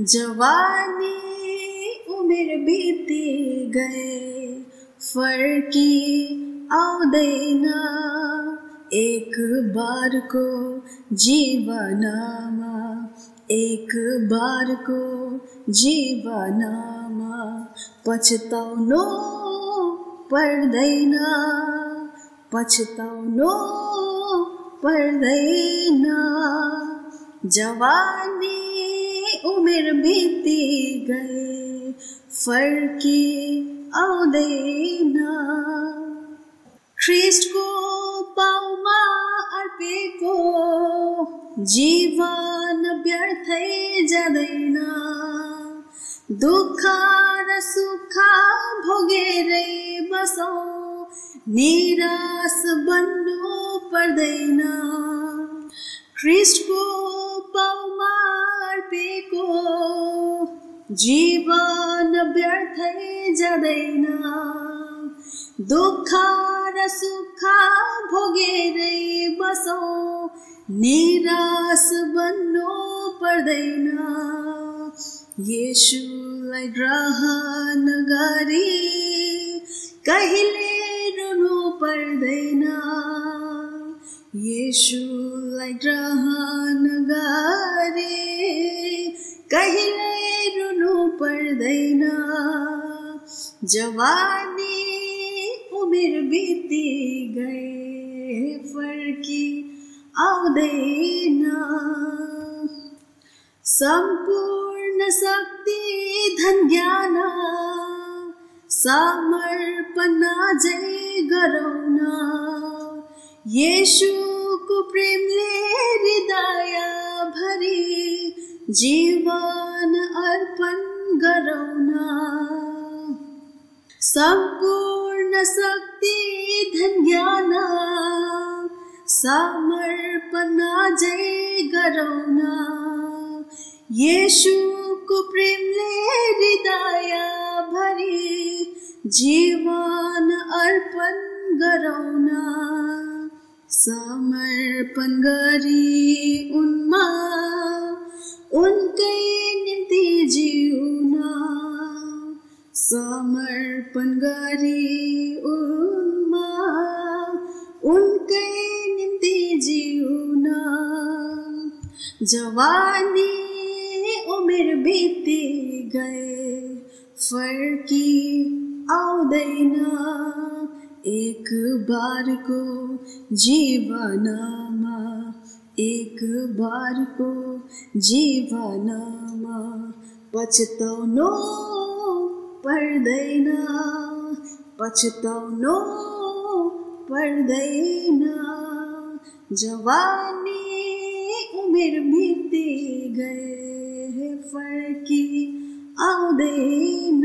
जवानी उमेर बिति गए, फर्की आउँदैन एक बार को जीवनमा, एक बारको जीवनमा, पछताउनु पर्दैन पछताउनु पर्दैन जवानी उमेर बीती गए फर्की आउँदैन ख्रिस्टको पाउमा अर्पेको जीवन व्यर्थै जाँदैन दुःख र सुख भोगेरै बसौँ, निराश बन्नु पर्दैन ख्रिस्टको जीवन व्यर्थै जाँदैन दुःख र सुख भोगेरै बसौँ, निराश बन्नु पर्दैन येसुलाई ग्रहण गरी, कहिले रुनु पर्दैन येसुलाई ग्रहण गरे, कहिले पर्दैन जवानी उमेर बीती गए फर्की आउँदैन सम्पूर्ण शक्ति, धन ज्ञान, समर्पण जय गराउन येशुको प्रेमले हृदय भरी, जीवन अर्पण गराउन सम्पूर्ण शक्ति, धन ज्ञान। समर्पण जय गराउन येशुको प्रेमले हृदय भरी, जीवन अर्पण गराउन समर्पण गरी उनमा, उनकै उनमा उनकै निम्ति जिउन जवानी उमेर बिति गए, फर्की आउँदैन एक बार को जीवनमा एक बारको जीवनमा पछताउनु पर्दैन पछताउनु पर्दैन जवानी उमेर बीती गए फर्की आउँदैन।